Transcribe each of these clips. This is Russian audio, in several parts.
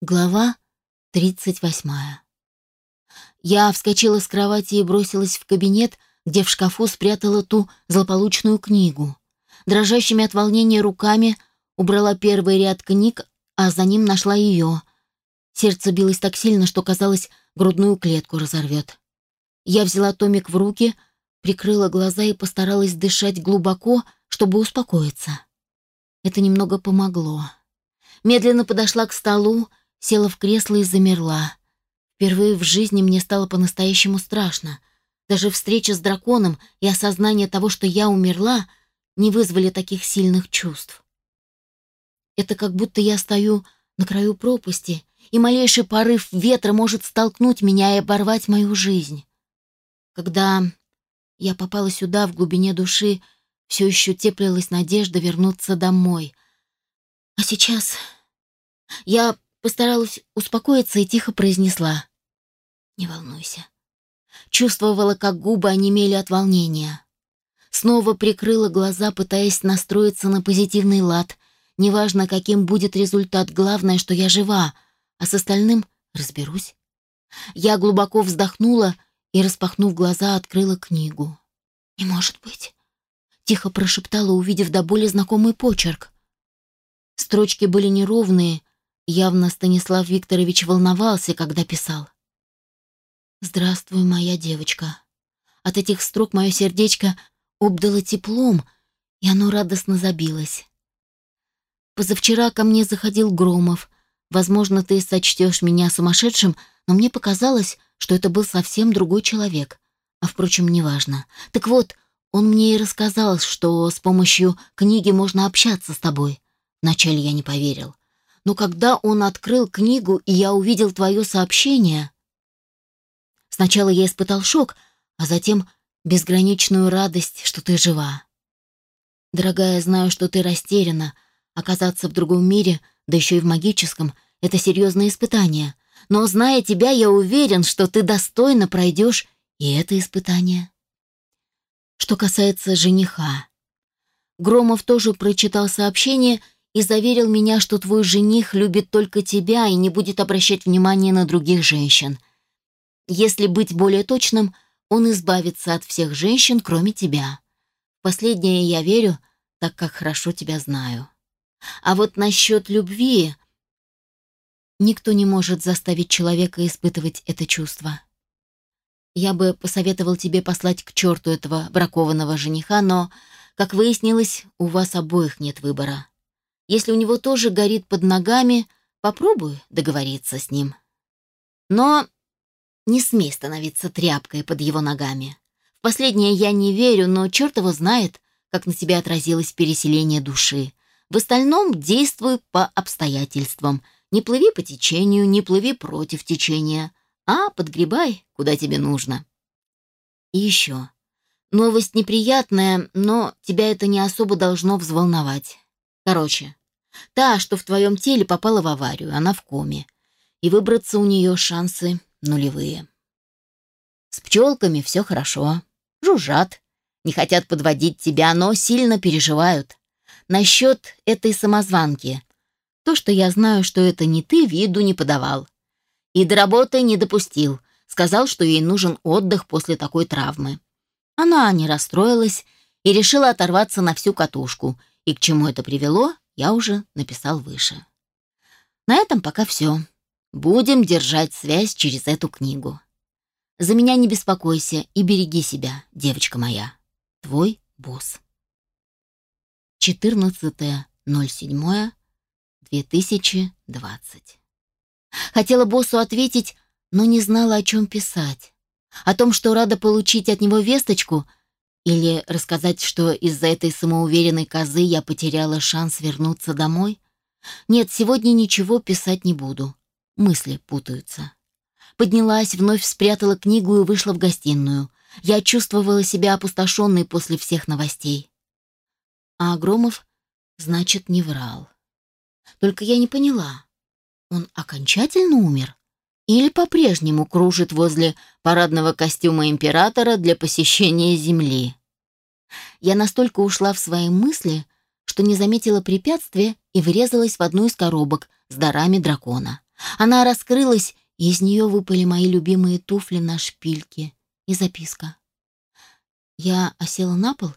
Глава 38. Я вскочила с кровати и бросилась в кабинет, где в шкафу спрятала ту злополучную книгу. Дрожащими от волнения руками убрала первый ряд книг, а за ним нашла ее. Сердце билось так сильно, что, казалось, грудную клетку разорвет. Я взяла томик в руки, прикрыла глаза и постаралась дышать глубоко, чтобы успокоиться. Это немного помогло. Медленно подошла к столу, села в кресло и замерла. Впервые в жизни мне стало по-настоящему страшно. Даже встреча с драконом и осознание того, что я умерла, не вызвали таких сильных чувств. Это как будто я стою на краю пропасти, и малейший порыв ветра может столкнуть меня и оборвать мою жизнь. Когда я попала сюда, в глубине души, все еще теплилась надежда вернуться домой. А сейчас я Постаралась успокоиться и тихо произнесла. «Не волнуйся». Чувствовала, как губы онемели от волнения. Снова прикрыла глаза, пытаясь настроиться на позитивный лад. Неважно, каким будет результат, главное, что я жива, а с остальным разберусь. Я глубоко вздохнула и, распахнув глаза, открыла книгу. «Не может быть!» — тихо прошептала, увидев до боли знакомый почерк. Строчки были неровные, Явно Станислав Викторович волновался, когда писал. «Здравствуй, моя девочка». От этих строк мое сердечко обдало теплом, и оно радостно забилось. Позавчера ко мне заходил Громов. Возможно, ты сочтешь меня сумасшедшим, но мне показалось, что это был совсем другой человек. А, впрочем, неважно. Так вот, он мне и рассказал, что с помощью книги можно общаться с тобой. Вначале я не поверил. Но когда он открыл книгу, и я увидел твое сообщение... Сначала я испытал шок, а затем безграничную радость, что ты жива. Дорогая, знаю, что ты растеряна. Оказаться в другом мире, да еще и в магическом, это серьезное испытание. Но, зная тебя, я уверен, что ты достойно пройдешь и это испытание. Что касается жениха. Громов тоже прочитал сообщение и заверил меня, что твой жених любит только тебя и не будет обращать внимания на других женщин. Если быть более точным, он избавится от всех женщин, кроме тебя. последнее я верю, так как хорошо тебя знаю. А вот насчет любви... Никто не может заставить человека испытывать это чувство. Я бы посоветовал тебе послать к черту этого бракованного жениха, но, как выяснилось, у вас обоих нет выбора. Если у него тоже горит под ногами, попробую договориться с ним. Но не смей становиться тряпкой под его ногами. В последнее я не верю, но черт его знает, как на тебя отразилось переселение души. В остальном действуй по обстоятельствам. Не плыви по течению, не плыви против течения, а подгребай, куда тебе нужно. И еще. Новость неприятная, но тебя это не особо должно взволновать. Короче, Та, что в твоем теле попала в аварию, она в коме. И выбраться у нее шансы нулевые. С пчелками все хорошо. Жужжат. Не хотят подводить тебя, но сильно переживают. Насчет этой самозванки. То, что я знаю, что это не ты, виду не подавал. И до работы не допустил. Сказал, что ей нужен отдых после такой травмы. Она не расстроилась и решила оторваться на всю катушку. И к чему это привело, я уже написал выше. На этом пока все. Будем держать связь через эту книгу. За меня не беспокойся и береги себя, девочка моя. Твой босс. 14.07.2020 Хотела боссу ответить, но не знала, о чем писать. О том, что рада получить от него весточку — или рассказать, что из-за этой самоуверенной козы я потеряла шанс вернуться домой? Нет, сегодня ничего писать не буду. Мысли путаются. Поднялась, вновь спрятала книгу и вышла в гостиную. Я чувствовала себя опустошенной после всех новостей. А Громов, значит, не врал. Только я не поняла, он окончательно умер? Или по-прежнему кружит возле парадного костюма императора для посещения Земли? Я настолько ушла в свои мысли, что не заметила препятствия и врезалась в одну из коробок с дарами дракона. Она раскрылась, и из нее выпали мои любимые туфли на шпильке и записка. Я осела на пол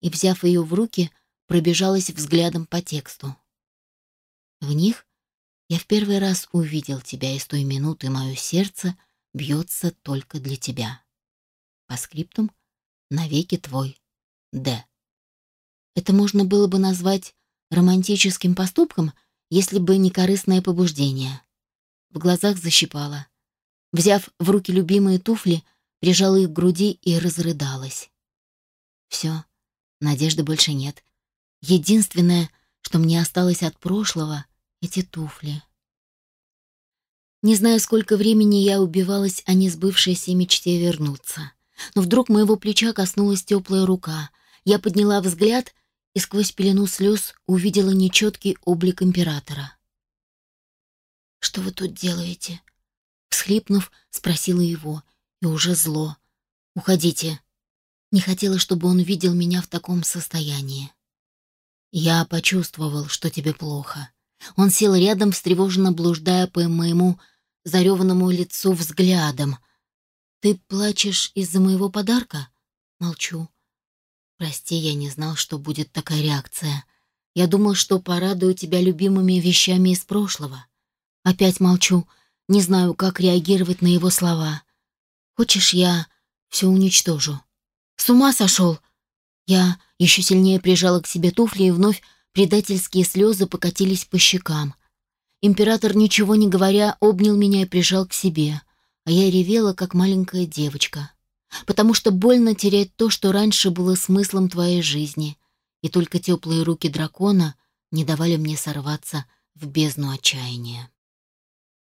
и, взяв ее в руки, пробежалась взглядом по тексту. В них я в первый раз увидел тебя, и с той минуты мое сердце бьется только для тебя. По скриптум навеки твой Д. Это можно было бы назвать романтическим поступком, если бы не корыстное побуждение. В глазах защипало. Взяв в руки любимые туфли, прижала их к груди и разрыдалась. Все, надежды больше нет. Единственное, что мне осталось от прошлого — эти туфли. Не знаю, сколько времени я убивалась о несбывшейся мечте вернуться. Но вдруг моего плеча коснулась теплая рука. Я подняла взгляд и сквозь пелену слез увидела нечеткий облик императора. «Что вы тут делаете?» Всхлипнув, спросила его, и уже зло. «Уходите». Не хотела, чтобы он видел меня в таком состоянии. Я почувствовал, что тебе плохо. Он сел рядом, встревоженно блуждая по моему зареванному лицу взглядом. «Ты плачешь из-за моего подарка?» Молчу. «Прости, я не знал, что будет такая реакция. Я думал, что порадую тебя любимыми вещами из прошлого. Опять молчу, не знаю, как реагировать на его слова. Хочешь, я все уничтожу?» «С ума сошел!» Я еще сильнее прижала к себе туфли, и вновь предательские слезы покатились по щекам. Император, ничего не говоря, обнял меня и прижал к себе, а я ревела, как маленькая девочка. Потому что больно терять то, что раньше было смыслом твоей жизни, и только теплые руки дракона не давали мне сорваться в бездну отчаяния.